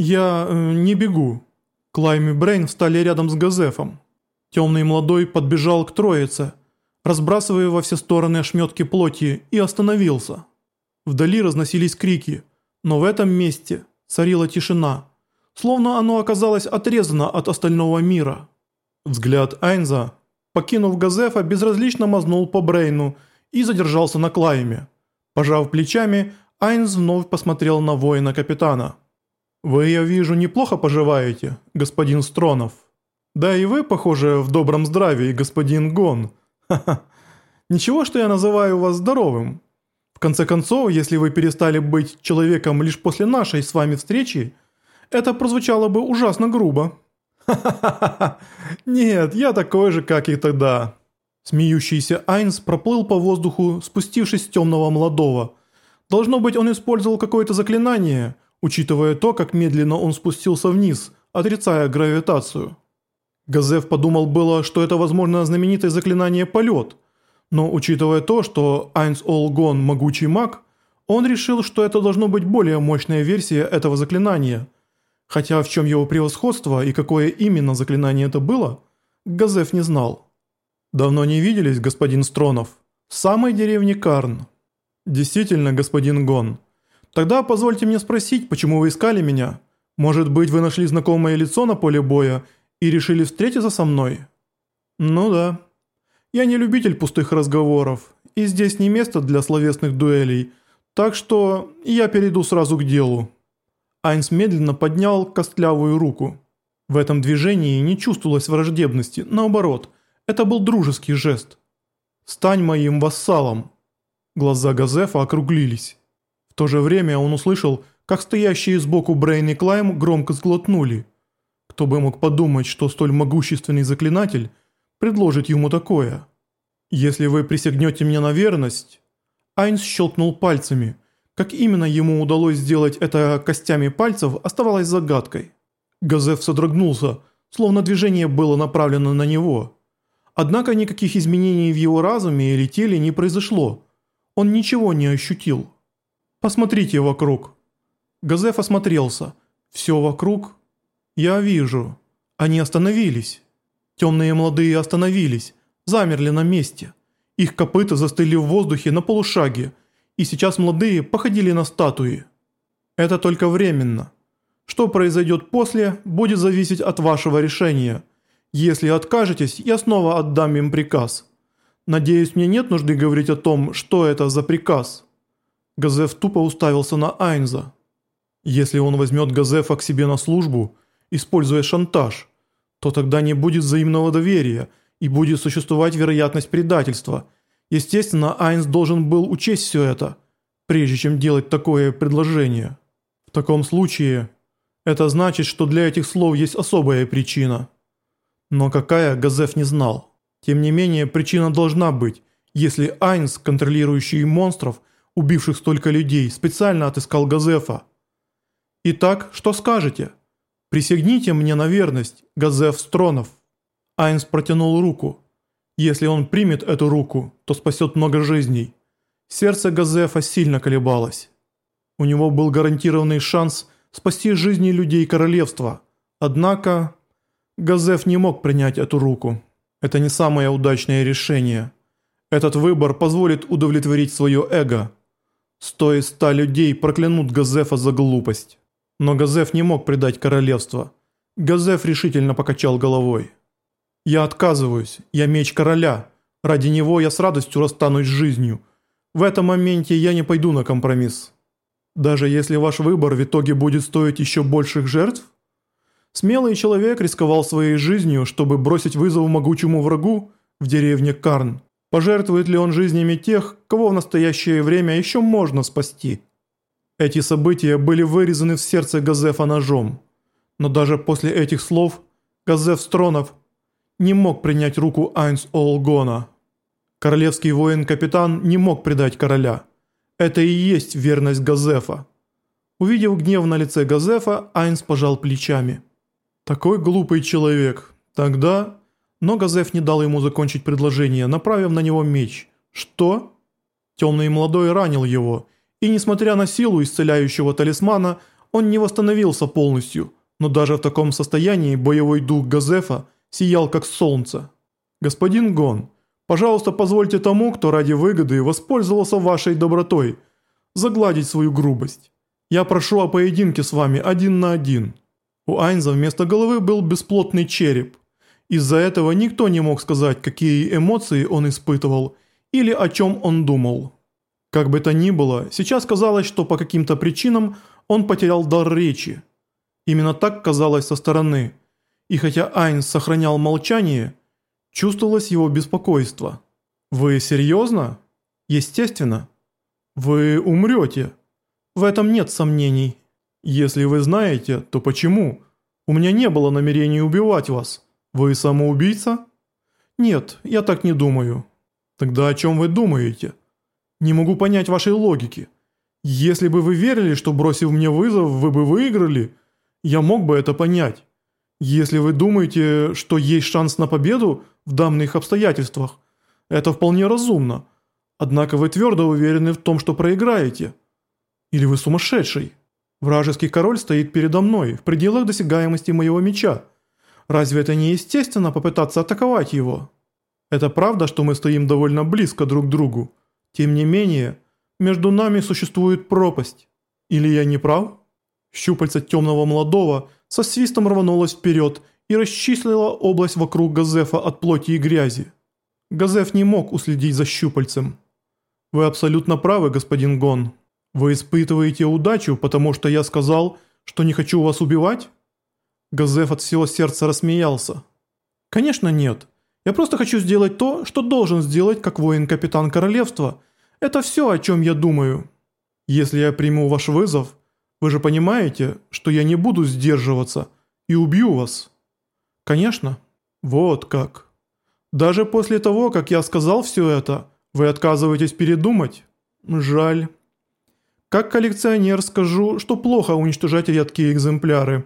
«Я э, не бегу». Клайм и Брейн встали рядом с Газефом. Темный молодой подбежал к троице, разбрасывая во все стороны ошметки плоти, и остановился. Вдали разносились крики, но в этом месте царила тишина, словно оно оказалось отрезано от остального мира. Взгляд Айнза, покинув Газефа, безразлично мазнул по Брейну и задержался на Клайме. Пожав плечами, Айнз вновь посмотрел на воина-капитана. «Вы, я вижу, неплохо поживаете, господин Стронов. Да и вы, похоже, в добром здравии, господин Гон. Ха-ха. Ничего, что я называю вас здоровым. В конце концов, если вы перестали быть человеком лишь после нашей с вами встречи, это прозвучало бы ужасно грубо». «Ха-ха-ха! Нет, я такой же, как и тогда». Смеющийся Айнс проплыл по воздуху, спустившись с темного молодого. Должно быть, он использовал какое-то заклинание, учитывая то, как медленно он спустился вниз, отрицая гравитацию. Газев подумал было, что это, возможно, знаменитое заклинание «Полет», но учитывая то, что Айнс Олгон – могучий маг, он решил, что это должно быть более мощная версия этого заклинания – Хотя в чем его превосходство и какое именно заклинание это было, Газеф не знал. «Давно не виделись, господин Стронов. В самой деревне Карн». «Действительно, господин Гон. Тогда позвольте мне спросить, почему вы искали меня? Может быть, вы нашли знакомое лицо на поле боя и решили встретиться со мной?» «Ну да. Я не любитель пустых разговоров, и здесь не место для словесных дуэлей, так что я перейду сразу к делу». Айнс медленно поднял костлявую руку. В этом движении не чувствовалось враждебности, наоборот, это был дружеский жест. «Стань моим вассалом!» Глаза Газефа округлились. То же время он услышал, как стоящие сбоку Брейн и Клайм громко сглотнули. Кто бы мог подумать, что столь могущественный заклинатель предложит ему такое? «Если вы присягнете мне на верность...» Айнс щелкнул пальцами – как именно ему удалось сделать это костями пальцев, оставалось загадкой. Газеф содрогнулся, словно движение было направлено на него. Однако никаких изменений в его разуме или теле не произошло. Он ничего не ощутил. «Посмотрите вокруг». Газеф осмотрелся. «Все вокруг?» «Я вижу. Они остановились. Темные молодые остановились, замерли на месте. Их копыта застыли в воздухе на полушаге, и сейчас молодые походили на статуи. Это только временно. Что произойдет после, будет зависеть от вашего решения. Если откажетесь, я снова отдам им приказ. Надеюсь, мне нет нужды говорить о том, что это за приказ». Газеф тупо уставился на Айнза. «Если он возьмет Газефа к себе на службу, используя шантаж, то тогда не будет взаимного доверия и будет существовать вероятность предательства – Естественно, Айнс должен был учесть все это, прежде чем делать такое предложение. В таком случае, это значит, что для этих слов есть особая причина. Но какая, Газеф не знал. Тем не менее, причина должна быть, если Айнс, контролирующий монстров, убивших столько людей, специально отыскал Газефа. Итак, что скажете? Присягните мне на верность, Газеф Стронов. Айнс протянул руку. Если он примет эту руку, то спасет много жизней. Сердце Газефа сильно колебалось. У него был гарантированный шанс спасти жизни людей королевства. Однако Газеф не мог принять эту руку. Это не самое удачное решение. Этот выбор позволит удовлетворить свое эго. Сто из ста людей проклянут Газефа за глупость. Но Газеф не мог предать королевство. Газеф решительно покачал головой. «Я отказываюсь. Я меч короля. Ради него я с радостью расстанусь с жизнью. В этом моменте я не пойду на компромисс. Даже если ваш выбор в итоге будет стоить еще больших жертв? Смелый человек рисковал своей жизнью, чтобы бросить вызов могучему врагу в деревне Карн. Пожертвует ли он жизнями тех, кого в настоящее время еще можно спасти? Эти события были вырезаны в сердце Газефа ножом. Но даже после этих слов Газеф Стронов не мог принять руку Айнс Олгона. Королевский воин-капитан не мог предать короля. Это и есть верность Газефа. Увидев гнев на лице Газефа, Айнс пожал плечами. «Такой глупый человек. Тогда...» Но Газеф не дал ему закончить предложение, направив на него меч. «Что?» Темный молодой ранил его, и несмотря на силу исцеляющего талисмана, он не восстановился полностью, но даже в таком состоянии боевой дух Газефа сиял как солнце. «Господин Гон, пожалуйста, позвольте тому, кто ради выгоды воспользовался вашей добротой, загладить свою грубость. Я прошу о поединке с вами один на один». У Айнза вместо головы был бесплотный череп. Из-за этого никто не мог сказать, какие эмоции он испытывал или о чем он думал. Как бы то ни было, сейчас казалось, что по каким-то причинам он потерял дар речи. Именно так казалось со стороны. И хотя Айнс сохранял молчание, чувствовалось его беспокойство. «Вы серьезно?» «Естественно. Вы умрете. В этом нет сомнений. Если вы знаете, то почему? У меня не было намерения убивать вас. Вы самоубийца?» «Нет, я так не думаю». «Тогда о чем вы думаете?» Не могу понять вашей логики. Если бы вы верили, что бросив мне вызов, вы бы выиграли, я мог бы это понять. Если вы думаете, что есть шанс на победу в данных обстоятельствах, это вполне разумно. Однако вы твердо уверены в том, что проиграете. Или вы сумасшедший? Вражеский король стоит передо мной, в пределах досягаемости моего меча. Разве это не естественно попытаться атаковать его? Это правда, что мы стоим довольно близко друг к другу? Тем не менее, между нами существует пропасть. Или я не прав? Щупальца темного молодого со свистом рванулось вперед и расчислила область вокруг Газефа от плоти и грязи. Газеф не мог уследить за щупальцем. «Вы абсолютно правы, господин Гон. Вы испытываете удачу, потому что я сказал, что не хочу вас убивать?» Газеф от всего сердца рассмеялся. «Конечно нет. Я просто хочу сделать то, что должен сделать как воин-капитан королевства. Это все, о чем я думаю. Если я приму ваш вызов, вы же понимаете, что я не буду сдерживаться и убью вас. Конечно. Вот как. Даже после того, как я сказал все это, вы отказываетесь передумать? Жаль. Как коллекционер скажу, что плохо уничтожать редкие экземпляры.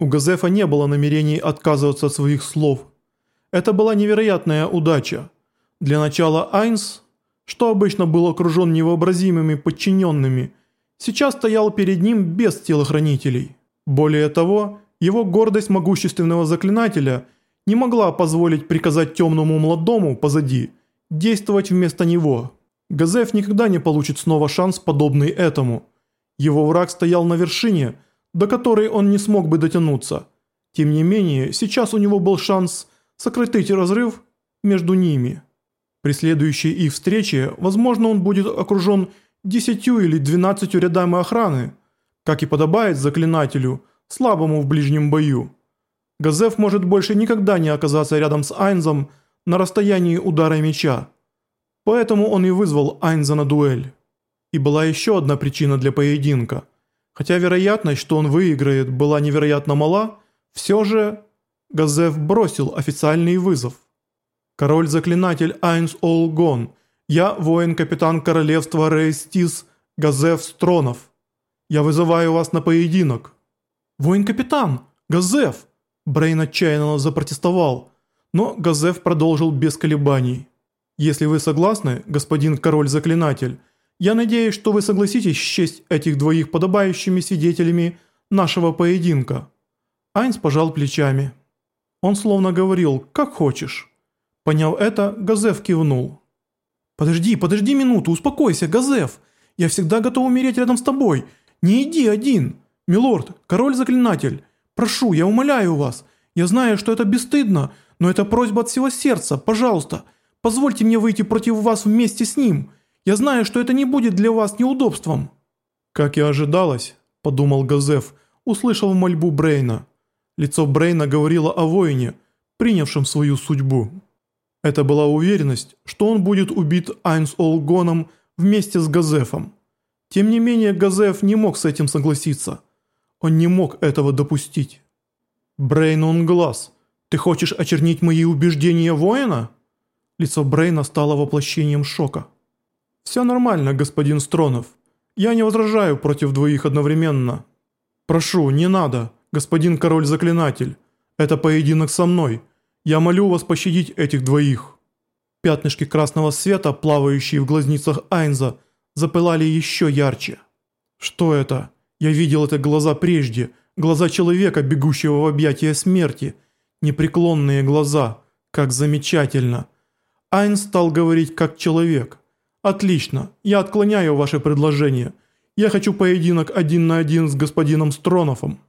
У Газефа не было намерений отказываться от своих слов. Это была невероятная удача. Для начала Айнс, что обычно был окружен невообразимыми подчиненными, сейчас стоял перед ним без телохранителей. Более того, его гордость могущественного заклинателя не могла позволить приказать темному молодому позади действовать вместо него. Газеф никогда не получит снова шанс, подобный этому. Его враг стоял на вершине, до которой он не смог бы дотянуться. Тем не менее, сейчас у него был шанс сократить разрыв между ними. При следующей их встрече, возможно, он будет окружен десятью или двенадцатью рядами охраны, как и подобает заклинателю, слабому в ближнем бою. Газеф может больше никогда не оказаться рядом с Айнзом на расстоянии удара меча. Поэтому он и вызвал Айнза на дуэль. И была еще одна причина для поединка. Хотя вероятность, что он выиграет, была невероятно мала, все же Газеф бросил официальный вызов. «Король-заклинатель Айнс Олгон, я воин-капитан королевства Рейстис Газеф Стронов. Я вызываю вас на поединок». «Воин-капитан! Газеф!» Брейн отчаянно запротестовал, но Газеф продолжил без колебаний. «Если вы согласны, господин король-заклинатель, я надеюсь, что вы согласитесь счесть этих двоих подобающими свидетелями нашего поединка». Айнс пожал плечами. Он словно говорил «как хочешь». Поняв это, Газеф кивнул. «Подожди, подожди минуту, успокойся, Газеф. Я всегда готов умереть рядом с тобой. Не иди один. Милорд, король-заклинатель, прошу, я умоляю вас. Я знаю, что это бесстыдно, но это просьба от всего сердца. Пожалуйста, позвольте мне выйти против вас вместе с ним. Я знаю, что это не будет для вас неудобством». «Как и ожидалось», – подумал Газеф, услышав мольбу Брейна. Лицо Брейна говорило о воине, принявшем свою судьбу. Это была уверенность, что он будет убит Айнс Олгоном вместе с Газефом. Тем не менее, Газеф не мог с этим согласиться. Он не мог этого допустить. «Брейн он глаз. Ты хочешь очернить мои убеждения воина?» Лицо Брейна стало воплощением шока. «Все нормально, господин Стронов. Я не возражаю против двоих одновременно. Прошу, не надо господин король-заклинатель. Это поединок со мной. Я молю вас пощадить этих двоих». Пятнышки красного света, плавающие в глазницах Айнза, запылали еще ярче. «Что это? Я видел это глаза прежде, глаза человека, бегущего в объятия смерти. Непреклонные глаза, как замечательно. Айн стал говорить как человек. «Отлично, я отклоняю ваше предложение. Я хочу поединок один на один с господином Стронофом».